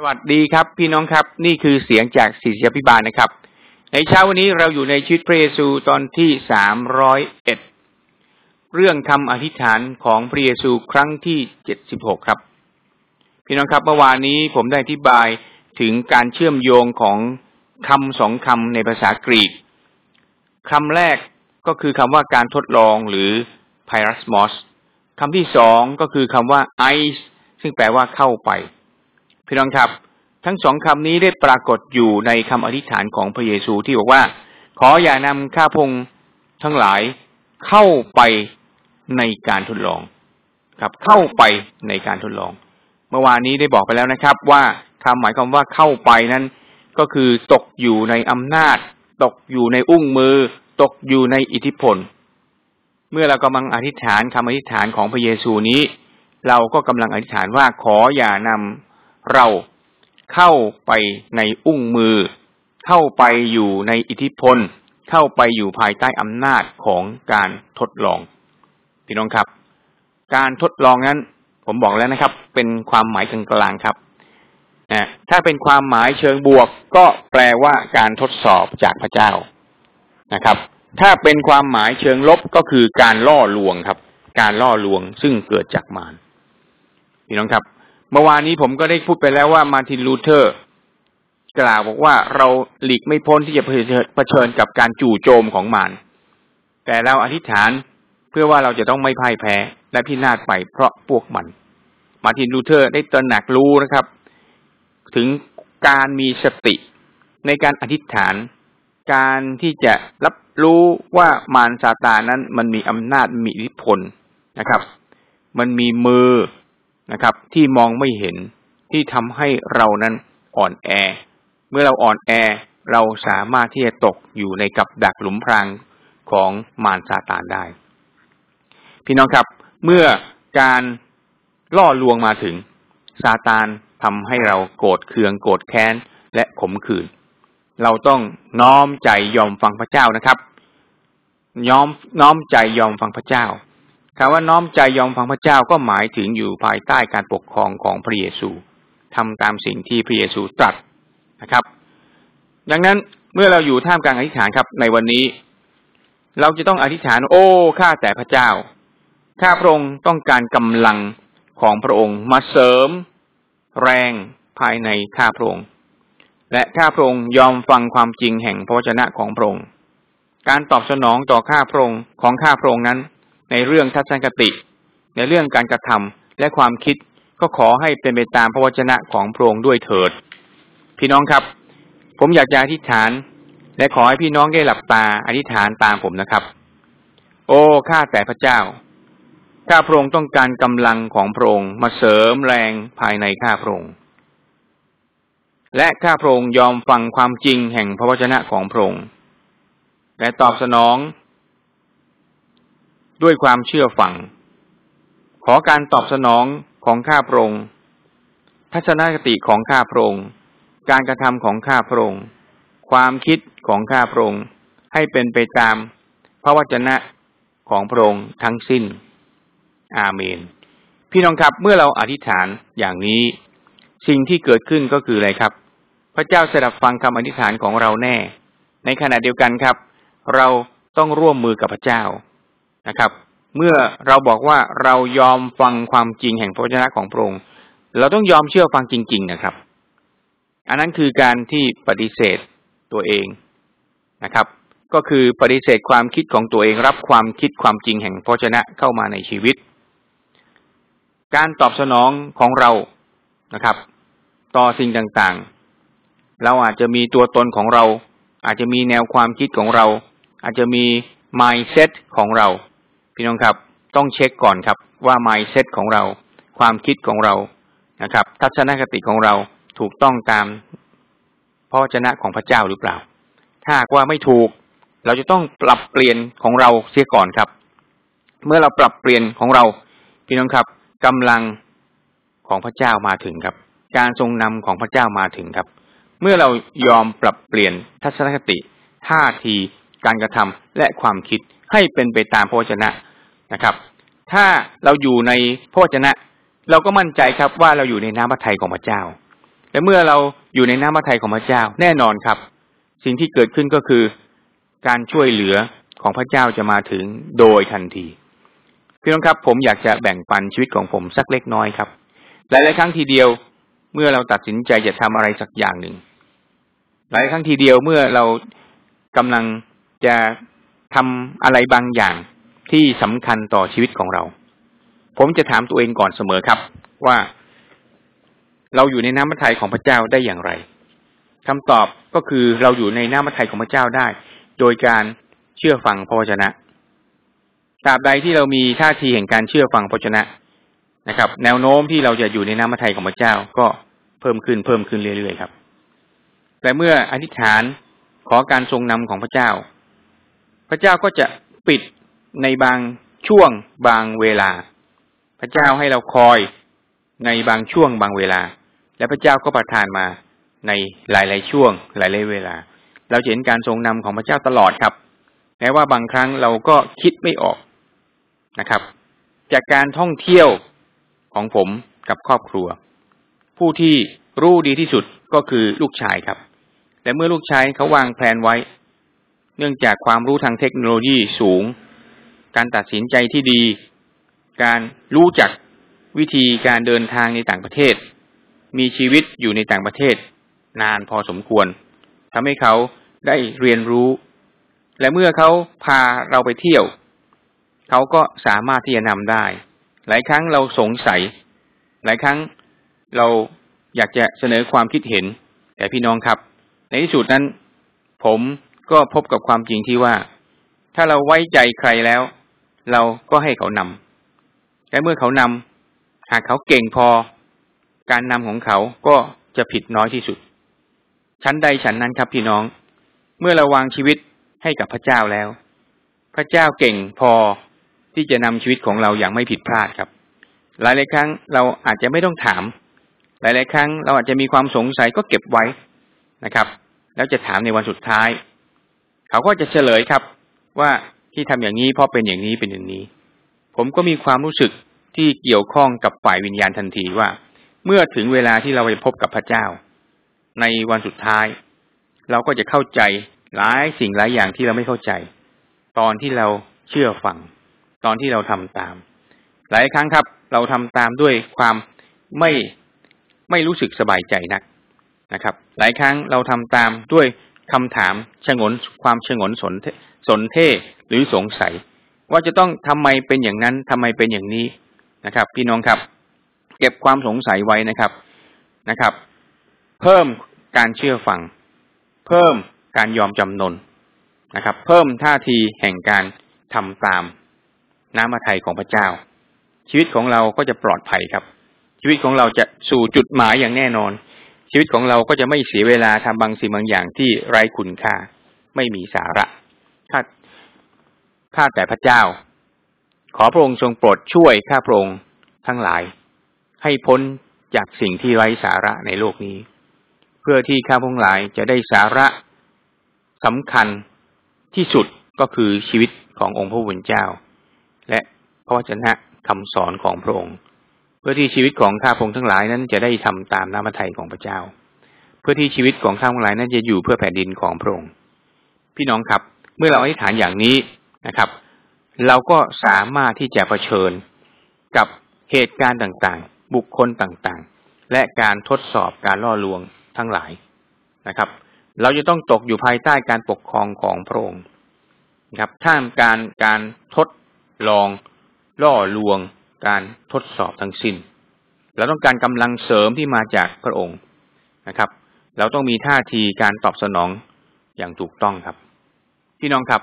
สวัสดีครับ พี่น้องครับ นี่คือเสียงจากศิษยพิบาลนะครับ ในเช้าวันนี้เราอยู่ในชีวิตพระเยซูตอนที่สามร้อยเอ็ดเรื่องคำอธิษฐานของพระเยซูครั้งที่เจ็ดสิบหกครับ พี่น้องครับเมื่อวานนี้ผมได้อธิบายถึงการเชื่อมโยงของคำสองคำในภาษากรีกคำแรกก็คือคำว่าการทดลองหรือ pyrasmos คำที่สองก็คือคำว่า ice ซึ่งแปลว่าเข้าไป พี่น้องครับ ทั้งสองคำนี้ได้ปรากฏอยู่ในคำอธิษฐานของพระเยซูที่บอกว่า ขออย่านำข้าพงทั้งหลายเข้าไปในการทดลอง ครับ เข้าไปในการทดลอง เมื่อวานนี้ได้บอกไปแล้วนะครับ ว่าคำหมายความว่าเข้าไปนั้น ก็คือตกอยู่ในอำนาจ ตกอยู่ในอุ้งมือ ตกอยู่ในอิทธิพล เมื่อเรากำลังอธิษฐานคำอธิษฐานของพระเยซูนี้ เราก็กำลังอธิษฐานว่าขออย่านำ เราเข้าไปในอุ้งมือ เข้าไปอยู่ในอิทธิพล เข้าไปอยู่ภายใต้อำนาจของการทดลองพี่น้องครับ การทดลองนั้น ผมบอกแล้วนะครับ เป็นความหมายกลางๆครับนะถ้าเป็นความหมายเชิงบวก ก็แปลว่าการทดสอบจากพระเจ้านะครับ ถ้าเป็นความหมายเชิงลบก็คือการล่อลวงครับ การล่อลวงซึ่งเกิดจากมารพี่น้องครับ เมื่อวานนี้ผมก็ได้พูดไปแล้วว่ามาร์ตินลูเทอร์ กล่าวบอกว่าเราหลีกไม่พ้นที่จะเผชิญกับการจู่โจมของมารแต่เราอธิษฐานเพื่อว่าเราจะต้องไม่พ่ายแพ้และพินาศไปเพราะพวกมัน มาร์ตินลูเทอร์ได้ตระหนักรู้นะครับ ถึงการมีสติในการอธิษฐาน การที่จะรับรู้ว่ามารซาตานนั้นมันมีอำนาจมีอิทธิพลนะครับ มันมีมือ นะครับ ที่มองไม่เห็นที่ทำให้เรานั้นอ่อนแอ เมื่อเราอ่อนแอเราสามารถที่จะตกอยู่ในกับดักหลุมพรางของมารซาตานได้ พี่น้องครับ เมื่อการล่อลวงมาถึงซาตานทำให้เราโกรธเคืองโกรธแค้นและขมขื่นเราต้องน้อมใจยอมฟังพระเจ้านะครับ น้อมน้อมใจยอมฟังพระเจ้า คำว่าน้อมใจยอมฟังพระเจ้าก็หมายถึงอยู่ภายใต้การปกครองของพระเยซูทำตามสิ่งที่พระเยซูตรัสนะครับ ดังนั้นเมื่อเราอยู่ท่ามกลางอธิษฐานครับ ในวันนี้ เราจะต้องอธิษฐาน โอ้ข้าแต่พระเจ้าข้าพระองค์ต้องการกำลังของพระองค์มาเสริม แรงภายในข้าพระองค์ และข้าพระองค์ยอมฟังความจริงแห่งพระวจนะของพระองค์ การตอบสนองต่อข้าพระองค์ของข้าพระองค์นั้น ในเรื่องทัศนคติ ในเรื่องการกระทำและความคิดก็ขอให้เป็นไปตามพระวจนะของพระองค์ด้วยเถิด พี่น้องครับ ผมอยากจะอธิษฐาน และขอให้พี่น้องได้หลับตาอธิษฐานตามผมนะครับ โอ้ข้าแต่พระเจ้าข้าพระองค์ต้องการกำลังของพระองค์มาเสริมแรงภายในข้าพระองค์และข้าพระองค์ยอมฟังความจริงแห่งพระวจนะของพระองค์และตอบสนอง ด้วยความเชื่อฟัง ขอการตอบสนองของข้าพระองค์ทัศนคติของข้าพระองค์การกระทำของข้าพระองค์ความคิดของข้าพระองค์ให้เป็นไปตามพระวจนะของพระองค์ทั้งสิ้น อาเมน พี่น้องครับเมื่อเราอธิษฐานอย่างนี้ สิ่งที่เกิดขึ้นก็คืออะไรครับ พระเจ้าสดับฟังคำอธิษฐานของเราแน่ ในขณะเดียวกันครับ เราต้องร่วมมือกับพระเจ้า นะครับ เมื่อเราบอกว่าเรายอมฟังความจริงแห่งพระวจนะของพระองค์เราต้องยอมเชื่อฟังจริง ๆ นะครับ อันนั้นคือการที่ปฏิเสธตัวเองนะครับ ก็คือปฏิเสธความคิดของตัวเองรับความคิดความจริงแห่งพระวจนะเข้ามาในชีวิต การตอบสนองของเรานะครับ ต่อสิ่งต่างๆ เราอาจจะมีตัวตนของเรา อาจจะมีแนวความคิดของเรา อาจจะมี mindset ของเรา พี่น้องครับต้องเช็คก่อนครับว่า mindset ของเรา ความคิดของเรานะครับ ทัศนคติของเราถูกต้องตามพระวจนะของพระเจ้าหรือเปล่า ถ้าว่าไม่ถูก เราจะต้องปรับเปลี่ยนของเราเสียก่อนครับ เมื่อเราปรับเปลี่ยนของเราพี่น้องครับกำลังของพระเจ้ามาถึงครับ การทรงนำของพระเจ้ามาถึงครับ เมื่อเรายอมปรับเปลี่ยนทัศนคติ ท่าที การกระทำและความคิดให้เป็นไปตามพระวจนะ นะครับ ถ้าเราอยู่ในพระวจนะ เราก็มั่นใจครับว่าเราอยู่ในน้ำพระทัยของพระเจ้า และเมื่อเราอยู่ในน้ำพระทัยของพระเจ้าแน่นอนครับ สิ่งที่เกิดขึ้นก็คือการช่วยเหลือของพระเจ้าจะมาถึงโดยทันทีพี่น้องครับ ผมอยากจะแบ่งปันชีวิตของผมสักเล็กน้อยครับหลายๆครั้งทีเดียวเมื่อเราตัดสินใจจะทำอะไรสักอย่างหนึ่ง หลายครั้งทีเดียวเมื่อเรากำลังจะทำอะไรบางอย่าง ที่สำคัญต่อชีวิตของเรา ผมจะถามตัวเองก่อนเสมอครับ ว่าเราอยู่ในน้ำพระทัยของพระเจ้าได้อย่างไรคำตอบก็คือเราอยู่ในน้ำพระทัยของพระเจ้าได้ โดยการเชื่อฟังพระวจนะตราบใดที่เรามีท่าทีแห่งการเชื่อฟังพระวจนะนะครับ แนวโน้มที่เราจะอยู่ในน้ำพระทัยของพระเจ้าก็เพิ่มขึ้นเพิ่มขึ้นเรื่อยๆครับ แต่เมื่ออธิษฐานขอการทรงนำของพระเจ้า พระเจ้าก็จะปิด ในบางช่วงบางเวลา พระเจ้าให้เราคอยในบางช่วงบางเวลา และพระเจ้าก็ประทานมาในหลาย ๆ ช่วง หลาย ๆ เวลา เราเห็นการทรงนำของพระเจ้าตลอดครับแม้ว่าบางครั้งเราก็คิดไม่ออกนะครับ จากการท่องเที่ยวของผมกับครอบครัว ผู้ที่รู้ดีที่สุดก็คือลูกชายครับแต่เมื่อลูกชายเขาวางแผนไว้ เนื่องจากความรู้ทางเทคโนโลยีสูง การตัดสินใจที่ดี การรู้จักวิธีการเดินทางในต่างประเทศ มีชีวิตอยู่ในต่างประเทศ นานพอสมควรทำให้เขาได้เรียนรู้ และเมื่อเขาพาเราไปเที่ยว เขาก็สามารถที่จะนำได้ หลายครั้งเราสงสัย หลายครั้งเราอยากจะเสนอความคิดเห็น แต่พี่น้องครับ ในที่สุดนั้น ผมก็พบกับความจริงที่ว่า ถ้าเราไว้ใจใครแล้ว เราก็ให้เขานำและเมื่อเขานำหากเขาเก่งพอ การนำของเขาก็จะผิดน้อยที่สุด ชั้นใดฉันนั้นครับพี่น้อง เมื่อเราวางชีวิตให้กับพระเจ้าแล้ว พระเจ้าเก่งพอที่จะนำชีวิตของเราอย่างไม่ผิดพลาดครับ หลายหลายครั้งเราอาจจะไม่ต้องถาม หลายหลายครั้งเราอาจจะมีความสงสัยก็เก็บไว้นะครับ แล้วจะถามในวันสุดท้าย เขาก็จะเฉลยครับว่า ที่ทำอย่างนี้เพราะเป็นอย่างนี้เป็นอย่างนี้ ผมก็มีความรู้สึกที่เกี่ยวข้องกับฝ่ายวิญญาณทันทีว่า เมื่อถึงเวลาที่เราไปพบกับพระเจ้า ในวันสุดท้าย เราก็จะเข้าใจหลายสิ่งหลายอย่างที่เราไม่เข้าใจ ตอนที่เราเชื่อฟัง ตอนที่เราทำตาม หลายครั้งครับ เราทำตามด้วยความไม่ไม่รู้สึกสบายใจนักนะครับ หลายครั้งเราทำตามด้วยคำถามชงนความชงนสน สนเท่หรือสงสัย ว่าจะต้องทำไมเป็นอย่างนั้นทำไมเป็นอย่างนี้นะครับ พี่น้องครับ เก็บความสงสัยไว้นะครับนะครับ เพิ่มการเชื่อฟัง เพิ่มการยอมจำนนนะครับ เพิ่มท่าทีแห่งการทำตามน้ำมาไทยของพระเจ้า ชีวิตของเราก็จะปลอดภัยครับ ชีวิตของเราจะสู่จุดหมายอย่างแน่นอน ชีวิตของเราก็จะไม่เสียเวลาทำบางสิ่งบางอย่างที่ไร้คุณค่า ไม่มีสาระ ถ้าถ้าแต่พระเจ้า ขอพระองค์ทรงโปรดช่วยข้าพระองค์ทั้งหลาย ให้พ้นจากสิ่งที่ไร้สาระในโลกนี้ เพื่อที่ข้าพระองค์หลายจะได้สาระสำคัญที่สุดก็คือชีวิตขององค์พระผู้เป็นเจ้า และพระวจนะคำสอนของพระองค์ เพื่อที่ชีวิตของข้าพระองค์ทั้งหลายนั้นจะได้ทำตามน้ำพระทัยของพระเจ้า เพื่อที่ชีวิตของข้าพระองค์หลายนั้นจะอยู่เพื่อแผ่นดินของพระองค์ พี่น้องครับ เมื่อเราอธิษฐานอย่างนี้นะครับ เราก็สามารถที่จะะเผชิญกับเหตุการณ์ต่างๆ บุคคลต่างๆ และการทดสอบการล่อลวงทั้งหลายนะครับ เราจะต้องตกอยู่ภายใต้การปกครองของพระองค์นะครับท่ามการการทดลองล่อลวงการทดสอบทั้งสิน้น เราต้องการกำลังเสริมที่มาจากพระองค์นะครับ เราต้องมีท่าทีการตอบสนองอย่างถูกต้องครับ พี่น้องครับ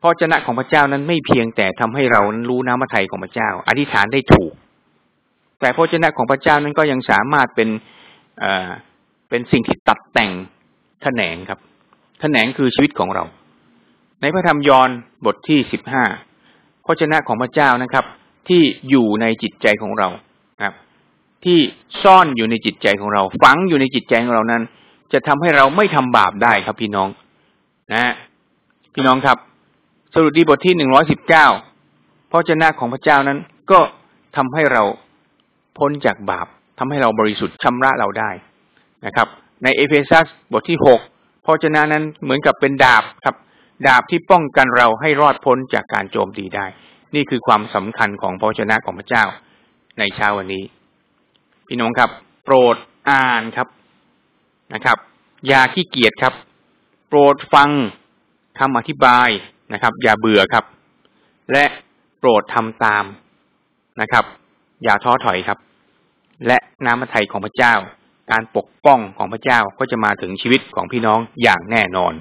พระเจ้าของพระเจ้านั้นไม่เพียงแต่ทำให้เรานั้นรู้น้ำพระทัยของพระเจ้า อธิษฐานได้ถูก แต่พระเจ้าของพระเจ้านั้นก็ยังสามารถเป็นเอ่อเป็นสิ่งที่ตัดแต่งแขนงครับแขนงคือชีวิตของเรา ในพระธรรมยอห์นบทที่สิบห้าพระเจ้าของพระเจ้านะครับ ที่อยู่ในจิตใจของเราครับ ที่ซ่อนอยู่ในจิตใจของเรา ฝังอยู่ในจิตใจของเรานั้น จะทำให้เราไม่ทำบาปได้ครับพี่น้อง นะ พี่น้องครับ สรุปดีบทที่หนึ่งร้อยสิบเก้าพระเจ้าของพระเจ้านั้น ก็ทำให้เราพ้นจากบาปทำให้เราบริสุทธิ์ชำระเราได้นะครับ ในเอเฟซัสบทที่หกพระชนะนั้นเหมือนกับเป็นดาบครับ ดาบที่ป้องกันเราให้รอดพ้นจากการโจมตีได้ นี่คือความสำคัญของพระชนะของพระเจ้า ในเช้าวันนี้ พี่น้องครับ โปรดอ่านครับนะครับ อย่าขี้เกียจครับ โปรดฟังคำอธิบายนะครับ อย่าเบื่อครับ และโปรดทำตามนะครับ อย่าท้อถอยครับ และน้ำพระทัยของพระเจ้า การปกป้องของพระเจ้าก็จะมาถึงชีวิตของพี่น้องอย่างแน่นอน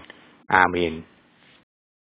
อาเมน